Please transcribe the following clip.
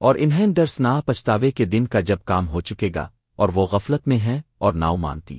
اور انہیں درس نہ پچھتاوے کے دن کا جب کام ہو چکے گا اور وہ غفلت میں ہیں اور ناؤ مانتی